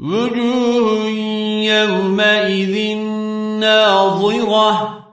وجوه يومئذ ناظرة.